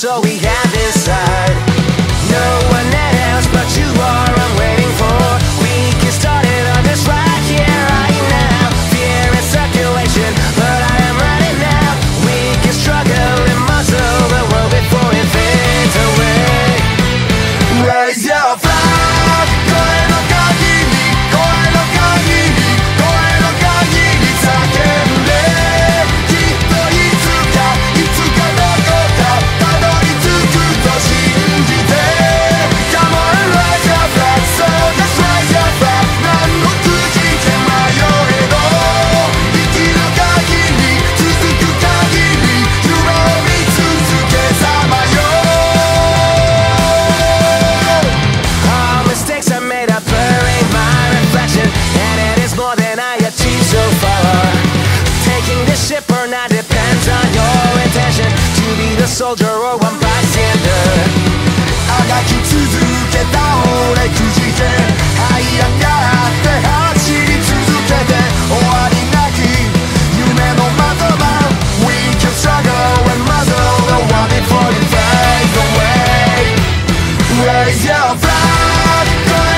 so we have inside. soldier or one bystander あがき続けた俺くじけ這い上がって走り続けて終わりなき夢の的場 oh, We can struggle and muzzle the one before you fade away. Raise your flag